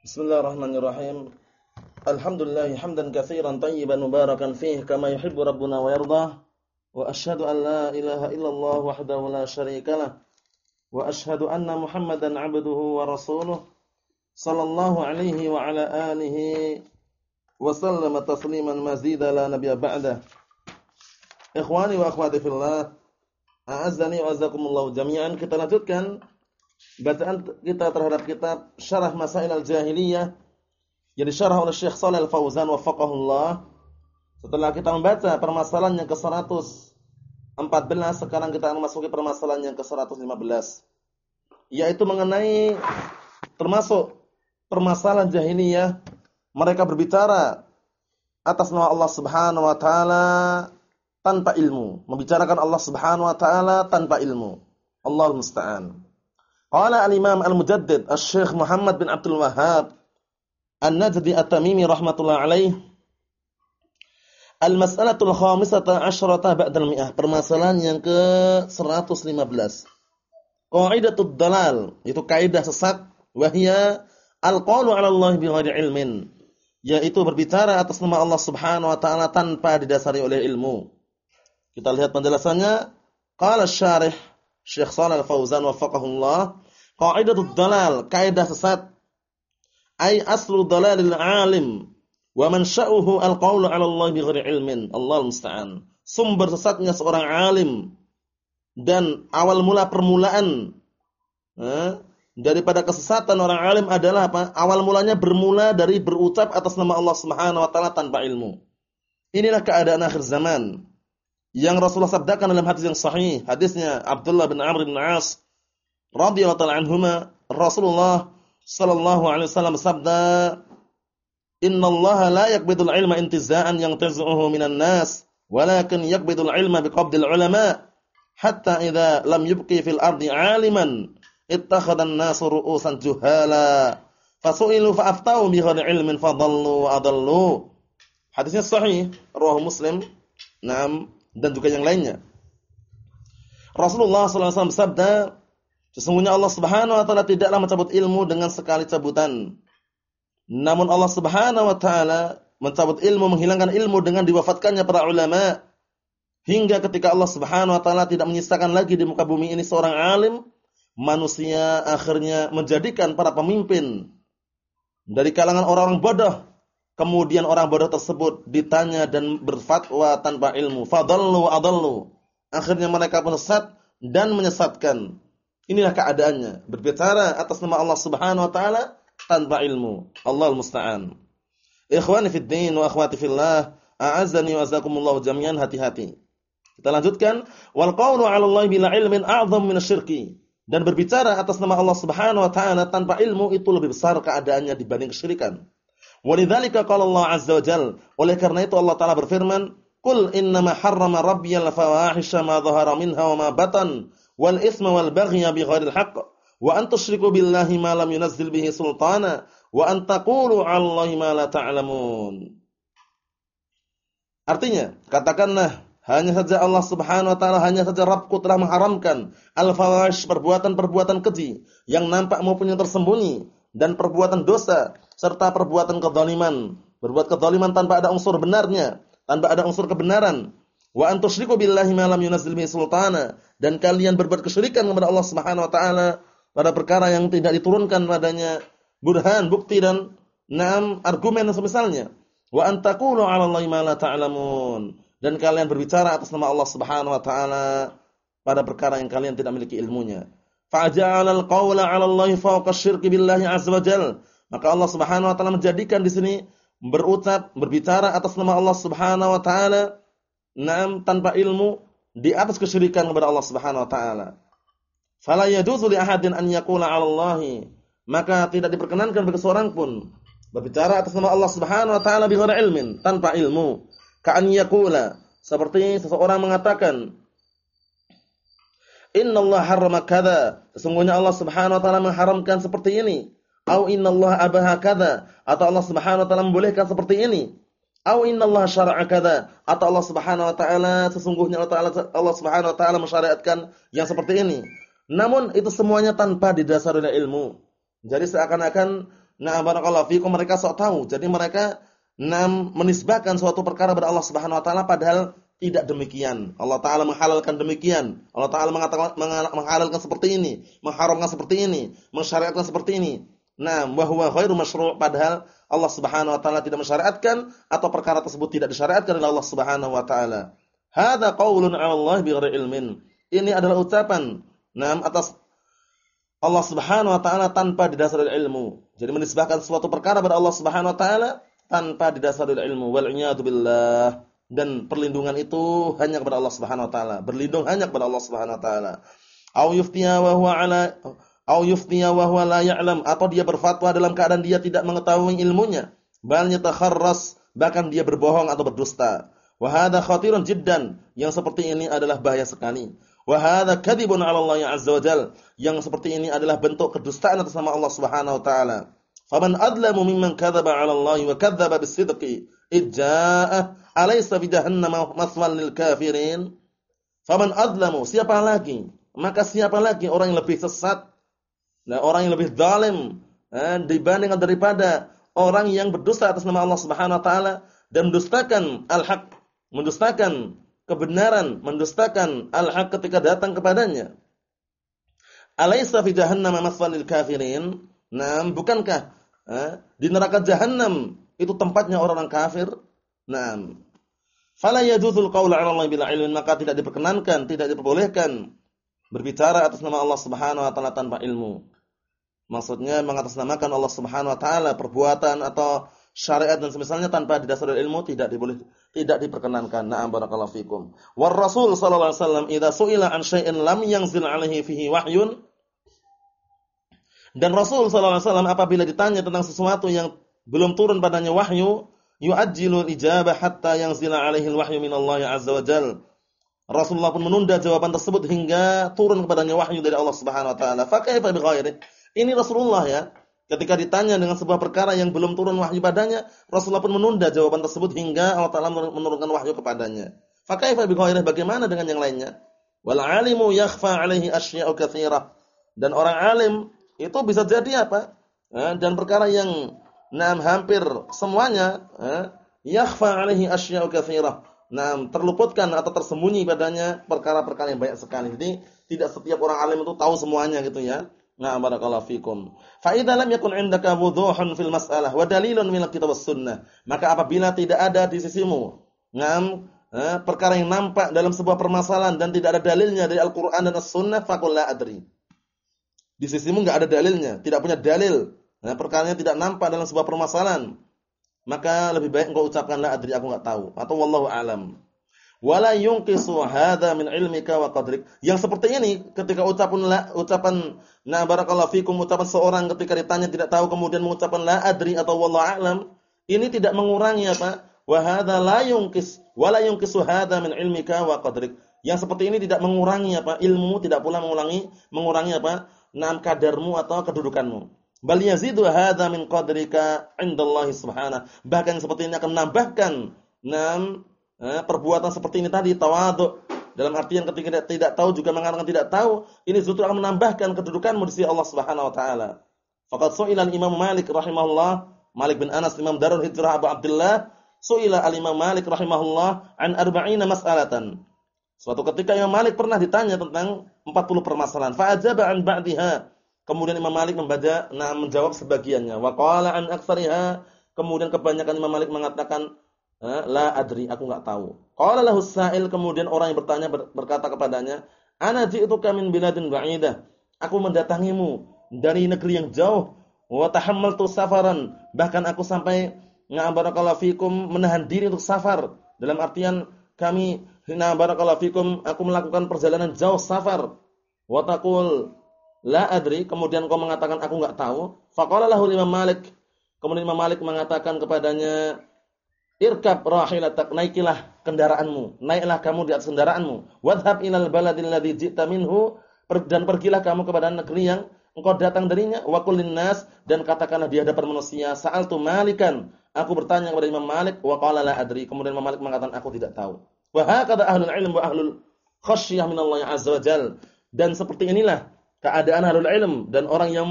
Bismillahirrahmanirrahim. Alhamdulillah hamdan katsiran tayyiban mubarakan fihi kama yuhibbu rabbuna wa yardah. Wa asyhadu an la ilaha illallah wahdahu la syarikalah. Wa asyhadu anna Muhammadan 'abduhu wa rasuluh. Sallallahu alaihi wa ala alihi wa sallama tasliman mazida la nabiyya ba'da. Ikhwani wa akhwati fillah, a'azzani wa azakumullah jami'an. Kita lanjutkan bacaan kita terhadap kitab Syarah Masail al-Jahiliyah yang disyarah oleh Syekh Shalal Al-Fauzan wafaqahullah. Setelah kita membaca permasalahan yang ke-114, sekarang kita akan memasuki permasalahan yang ke-115 yaitu mengenai termasuk permasalahan jahiliyah mereka berbicara atas nama Allah Subhanahu wa taala tanpa ilmu, membicarakan Allah Subhanahu wa taala tanpa ilmu. Allah musta'an. Qala al-Imam al-Mujaddid Asy-Syaikh Muhammad bin Abdul Wahhab An-Najdi At-Tamimi rahimatullah alaih Al-mas'alatul khamisata asyrata ba'dal mi'ah. Permasalahan yang ke-115. Qaidatud dalal, itu kaidah sesat wahia al-qaulu 'ala Allah bighairi ilmin. Yaitu berbicara atas nama Allah Subhanahu wa taala tanpa didasari oleh ilmu. Kita lihat penjelasannya. Qala syarih Syekh Shalal Fauzan wafaqahullah, qaidatud dalal, kaidah sesat ai aslu dalalil alim wa man sya'uhu alqaulu 'ala Allah bighairi ilmin. Allah musta'an. Sumber sesatnya seorang alim dan awal mula permulaan eh, daripada kesesatan orang alim adalah apa? Awal mulanya bermula dari berucap atas nama Allah Subhanahu wa taala tanpa ilmu. Inilah keadaan akhir zaman yang Rasulullah sabdakan dalam hadis yang sahih, hadisnya Abdullah bin Amr bin As radhiyallahu taala anhuma, Rasulullah sallallahu alaihi wasallam sabda, "Innallaha la yaqbidul ilma intiza'an yang tazuhu minan nas, walakin yaqbidul ilma biqabdil ulama, hatta idza lam yubqi fil ardi 'aliman, ittakhadha an-nasu ru'usan juhala, fasu'ilu fa'aftau bighairi ilmin fadallu wa adallu." Hadisnya sahih, riwayat Muslim. Naam dan juga yang lainnya. Rasulullah SAW bersabda, sesungguhnya Allah Subhanahu wa taala tidaklah mencabut ilmu dengan sekali cabutan. Namun Allah Subhanahu wa taala mencabut ilmu, menghilangkan ilmu dengan diwafatkannya para ulama. Hingga ketika Allah Subhanahu wa taala tidak menyisakan lagi di muka bumi ini seorang alim, manusia akhirnya menjadikan para pemimpin dari kalangan orang-orang bodoh Kemudian orang bodoh tersebut ditanya dan berfatwa tanpa ilmu. Fadallu adallu. Akhirnya mereka menyesat dan menyesatkan. Inilah keadaannya. Berbicara atas nama Allah Subhanahu wa taala tanpa ilmu. Allah musta'an. Ikhwani fid din wa akhwati fillah, a'azzani wa azakumullah jami'an hati-hati. Kita lanjutkan, wal qawlu 'ala Allah bila ilmin a'zam min syirki. Dan berbicara atas nama Allah Subhanahu wa taala tanpa ilmu itu lebih besar keadaannya dibanding kesyirikan. Walidzalika qala Allah azza wa jalla, oleh karena itu Allah taala berfirman, "Qul innama harrama rabbiyal fawahisha ma dhahara minha wa ma batan wal itsma wal baghya bighairil haqq wa an tusyriku billahi ma lam yunazzil bihi sultana wa an taqulu 'alallahi ma la ta'lamun." Artinya, katakanlah hanya saja Allah Subhanahu wa taala hanya saja Rabbku telah mengharamkan al-fawahish perbuatan-perbuatan keji yang nampak maupun yang tersembunyi dan perbuatan dosa serta perbuatan kezaliman. Berbuat kezaliman tanpa ada unsur benarnya, tanpa ada unsur kebenaran. Wa antusyriku billahi ma lam yunzil bihi sultana dan kalian berbuat kesyirikan kepada Allah Subhanahu wa taala pada perkara yang tidak diturunkan padanya burhan, bukti dan enam argumen dan semisalnya. Wa antaqulu 'ala Allahi ma la ta'lamun dan kalian berbicara atas nama Allah Subhanahu wa taala pada perkara yang kalian tidak memiliki ilmunya. Fa'ja'alal qawla 'ala Allahi fawqa syirki billahi 'azza wa jalla. Maka Allah Subhanahu wa taala menjadikan di sini berucap, berbicara atas nama Allah Subhanahu wa taala nam tanpa ilmu di atas kesyirikan kepada Allah Subhanahu wa taala. Fala yajuzu li ahadin an yaqula 'ala Allahi. Maka tidak diperkenankan bagi seorang pun berbicara atas nama Allah Subhanahu wa taala bighairi ilmin, tanpa ilmu. Ka'an yaqula, seperti seseorang mengatakan Innallaha harrama kadza. Sesungguhnya Allah Subhanahu wa taala mengharamkan seperti ini. Au innallaha abaha kadza. Atau Allah Subhanahu wa taala membolehkan seperti ini. Au innallaha syara'a kadza. Atau Allah Subhanahu wa taala sesungguhnya Allah taala Allah Subhanahu wa taala mensyariatkan yang seperti ini. Namun itu semuanya tanpa didasari oleh ilmu. Jadi seakan-akan Nah, barakallahu fikum mereka sok tahu. Jadi mereka nam menisbahkan suatu perkara kepada Allah Subhanahu wa taala padahal tidak demikian. Allah taala menghalalkan demikian. Allah taala mengatakan menghalalkan seperti ini, mengharamkan seperti ini, mensyariatkan seperti ini. Nah, wa huwa ghairu masyru' padahal Allah Subhanahu wa taala tidak mensyariatkan atau perkara tersebut tidak disyariatkan oleh Allah Subhanahu wa taala. Hadza qaulun Allah bighairi ilmin. Ini adalah ucapan nam atas Allah Subhanahu wa taala tanpa didasari ilmu. Jadi menisbahkan suatu perkara kepada Allah Subhanahu wa taala tanpa didasari ilmu. Wal billah. Dan perlindungan itu hanya kepada Allah Subhanahu wa taala. Berlindung hanya kepada Allah Subhanahu wa taala. Au yuftiya wa huwa ala au yuftiya wa huwa la ya'lam atau dia berfatwa dalam keadaan dia tidak mengetahui ilmunya. Bal yatakharras bahkan dia berbohong atau berdusta. Wa hadha khatirun jiddan. Yang seperti ini adalah bahaya sekali. Wa hadza kadzibun 'ala Allah 'azza wa. Yang seperti ini adalah bentuk kedustaan atas nama Allah Subhanahu wa taala. Faman adlamu mimman kadzaba 'ala Allah wa kadzdzaba bis-sidqi idja'ah alaysa fi jahannam maswal lil kafirin. Faman adlamu, siapa lagi? Maka siapa lagi orang yang lebih sesat? Nah, orang yang lebih zalim eh, dibandingkan daripada orang yang berdusta atas nama Allah Subhanahu wa taala dan mendustakan al-haq, mendustakan kebenaran, mendustakan al-haq ketika datang kepadanya. Alaysa fi jahannam maswalil kafirin? Nah, bukankah eh, di neraka jahanam itu tempatnya orang-orang kafir? Nah, fala yajuzul qawlu 'ala Allah bila ilmin maka tidak diperkenankan, tidak diperbolehkan berbicara atas nama Allah Subhanahu wa taala tanpa ilmu. Maksudnya mengatasnamakan Allah Subhanahu wa taala perbuatan atau syariat dan semisalnya tanpa didasari ilmu tidak diboleh tidak diperkenankan. Na'am barakallahu fikum. War Rasul sallallahu alaihi wasallam idza su'ila an syai'in lam yanzil alaihi fihi wahyun dan Rasul sallallahu alaihi wasallam apabila ditanya tentang sesuatu yang belum turun padanya wahyu, yu'ajjilu ijabah hatta yanzila alaihi wahyu min Allah azza wa jalla. Rasulullah pun menunda jawaban tersebut hingga turun kepadanya wahyu dari Allah Subhanahu wa taala. Fa kaifa bi? Ini Rasulullah ya. Ketika ditanya dengan sebuah perkara yang belum turun wahyu padanya, Rasulullah pun menunda jawaban tersebut hingga Allah Taala menurunkan wahyu kepadanya. Fakaifa bi bagaimana dengan yang lainnya? Wal alimu yakhfa alaihi asya'u katsirah. Dan orang alim itu bisa jadi apa? Eh, dan perkara yang nam hampir semuanya eh, yakhfa alaihi asya'u katsirah. Nah, terluputkan atau tersembunyi padanya perkara-perkara yang banyak sekali. Jadi tidak setiap orang alim itu tahu semuanya gitu ya. Nah, barakallahu fikum. Fa idza lam yakun 'indaka wudhuhun fil mas'alah wa dalilun min kitab sunnah, maka apabila tidak ada di sisimu ngam eh, perkara yang nampak dalam sebuah permasalahan dan tidak ada dalilnya dari Al-Qur'an dan As-Sunnah, faqul la adri. Di sisimu enggak ada dalilnya, tidak punya dalil. Nah, perkaranya tidak nampak dalam sebuah permasalahan. Maka lebih baik engkau ucapkan la adri, aku enggak tahu atau wallahu alam wala yunqisu hadza min ilmika wa qadrik. Yang seperti ini ketika ucapan la, ucapan na barakallahu fikum ucapan seorang ketika ditanya tidak tahu kemudian mengucapkan la adri atau wallahu a'lam, ini tidak mengurangi apa? Wa hadza la yunqis wala yunqisu hadza min ilmika wa qadrik. Yang seperti ini tidak mengurangi apa? Ilmu tidak pula mengurangi mengurangi apa? Nam kadarmu atau kedudukanmu. Bal yazidu hadza min qadrika indallahi subhanahu. Bahkan seperti ini akan menambahkan nam eh, perbuatan seperti ini tadi tawadhu dalam artian ketika tidak, tidak tahu juga mengatakan tidak tahu ini justru akan menambahkan kedudukanmu di Allah Subhanahu wa taala. Faqad su'ila Imam Malik rahimahullah, Malik bin Anas Imam Darul Hijrah Abu Abdullah, su'ila al-Imam Malik rahimahullah an arba'ina mas'alatan. Suatu ketika Imam Malik pernah ditanya tentang 40 permasalahan. Fa ajaba an ba'daha. Kemudian Imam Malik membaca nah menjawab sebagiannya. Wa qala an aktsariha. Kemudian kebanyakan Imam Malik mengatakan La adri, aku enggak tahu. Qala lahu sa'il kemudian orang yang bertanya berkata kepadanya, "Ana ji'tuka min biladin ba'idah." Aku mendatangimu dari negeri yang jauh. Wa tahammaltu safaran, bahkan aku sampai ngabarakallahu fikum menahan diri untuk safar. Dalam artian kami na barakallahu fikum aku melakukan perjalanan jauh safar. Wa taqul la adri, kemudian kau mengatakan aku enggak tahu. Faqala lahu Imam Malik. Kemudian Imam Malik mengatakan kepadanya, Irkab rahilatak, naikilah kendaraanmu. Naiklah kamu di atas kendaraanmu. Wadhab ilal baladil ladzi ji'ta minhu dan pergilah kamu kepada negeri yang engkau datang darinya wa kullin nas dan katakanlah di hadapan manusia sa'altu malikan. Aku bertanya kepada Imam Malik wa qala la adri. Kemudian Imam Malik mengatakan aku tidak tahu. Wa hakadha ahlul ilm wa ahlul khasyah min Allah azza wajal. Dan seperti inilah keadaan ahlul ilm dan orang yang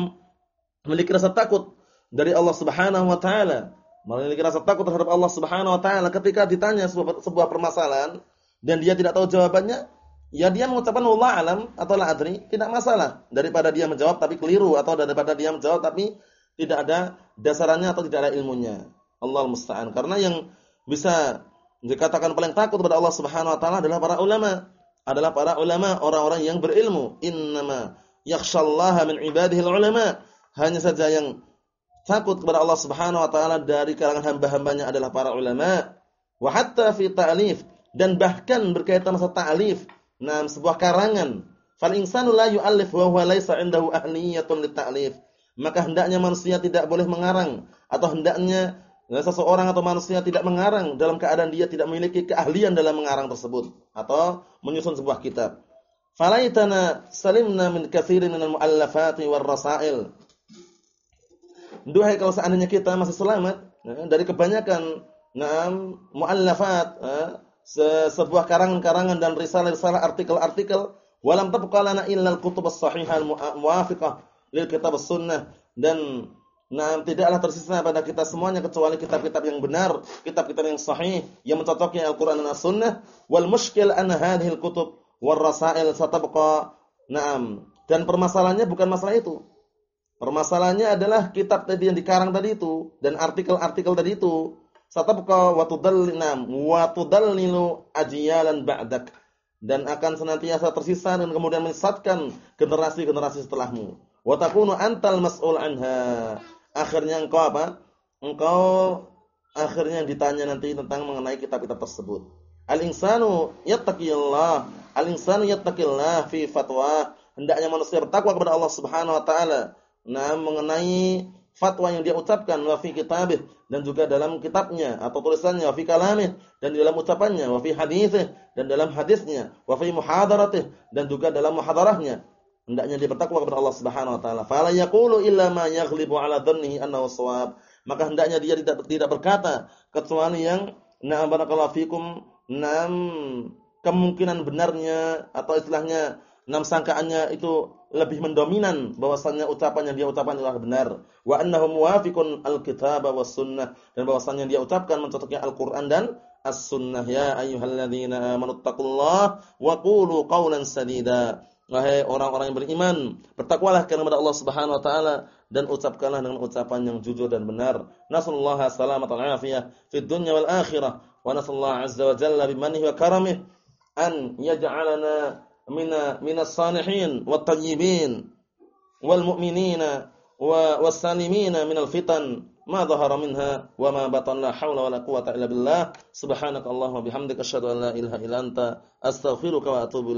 memiliki rasa takut dari Allah Subhanahu wa taala, memiliki rasa takut terhadap Allah Subhanahu wa taala ketika ditanya sebuah, sebuah permasalahan dan dia tidak tahu jawabannya, ya dia mengucapkan Allah alam atau la adri, tidak masalah daripada dia menjawab tapi keliru atau daripada dia menjawab tapi tidak ada dasarannya atau tidak ada ilmunya. Allah musta'an. Karena yang bisa dikatakan paling takut kepada Allah Subhanahu wa taala adalah para ulama. Adalah para ulama, orang-orang yang berilmu. Innama yakhshallaha min ibadihi ulama. Hanya saja yang takut kepada Allah Subhanahu wa taala dari kalangan hamba-hambanya adalah para ulama. Wa hatta fi ta'lif dan bahkan berkaitan masalah ta'lif, nah sebuah karangan. Fal insanu la yu'allif wa huwa laysa 'indahu ahliyatun lit ta'lif. Maka hendaknya manusia tidak boleh mengarang atau hendaknya Nah, seseorang atau manusia tidak mengarang dalam keadaan dia tidak memiliki keahlian dalam mengarang tersebut atau menyusun sebuah kitab. Falaitana salimna min katsirin minal muallafati war rasail. Duhai kalau seandainya kita masih selamat ya, dari kebanyakan naam muallafat, ya, sebuah karangan-karangan dan risalah-risalah artikel-artikel, walam tabqa lana illa al-kutub as-sahihah al-muwafiqah lil kitab as-sunnah dan Nah, tidaklah tersisa pada kita semuanya kecuali kitab-kitab yang benar, kitab-kitab yang sahih yang mencocoki Al-Qur'an dan As-Sunnah. Wal mushkil an hadhihi al-kutub war rasail satabqa. Naam. Dan permasalahannya bukan masalah itu. Permasalahannya adalah kitab tadi yang dikarang tadi itu dan artikel-artikel tadi itu. Satabqa wa tudallinam wa tudallilu ajyalan ba'dak dan akan senantiasa tersisa dan kemudian menyesatkan generasi-generasi setelahmu. Wa takunu antal mas'ul anha akhirnya engkau apa? Engkau akhirnya ditanya nanti tentang mengenai kitab-kitab tersebut. Al-insanu yattaqillah, al-insanu yattaqillah fi fatwa. Hendaknya manusia bertakwa kepada Allah Subhanahu wa taala. Nah, mengenai fatwa yang dia ucapkan wa fi kitabih dan juga dalam kitabnya atau tulisannya wa fi kalamih dan dalam ucapannya wa fi hadisih dan dalam hadisnya wa fi muhadaratih dan juga dalam muhadarahnya hendaknya dia bertakwa kepada Allah Subhanahu wa taala. Fala yaqulu illa ma yaghlibu ala dhannihi annahu shawab. Maka hendaknya dia tidak tidak berkata kecuali yang na'am barakallahu fikum nam kemungkinan benarnya atau istilahnya enam sangkaannya itu lebih mendominan bahwasannya ucapan yang dia ucapkan adalah benar. Wa annahu muwafiqun alkitab was sunnah. Dan bahwasannya dia ucapkan mencocoknya Al-Qur'an dan as-sunnah. Ya ayyuhalladzina amanu taqullaha wa qulu qawlan sadida. Wahai orang-orang yang beriman, bertakwalah kepada Allah Subhanahu wa taala dan ucapkanlah dengan ucapan yang jujur dan benar. Nasallahu salamatan afiyah fid dunya wal akhirah. Wa nasallahu azza wa jalla bimanihi wa karamih an yaj'alana mina minas salihin wat tayyibin wal mu'minina wa was salimina minal fitan ma dhahara minha wa ma batan la haula wala quwata illa billah subhanakallahumma bihamdika asyhadu an la ilaha illa anta astaghfiruka wa atubu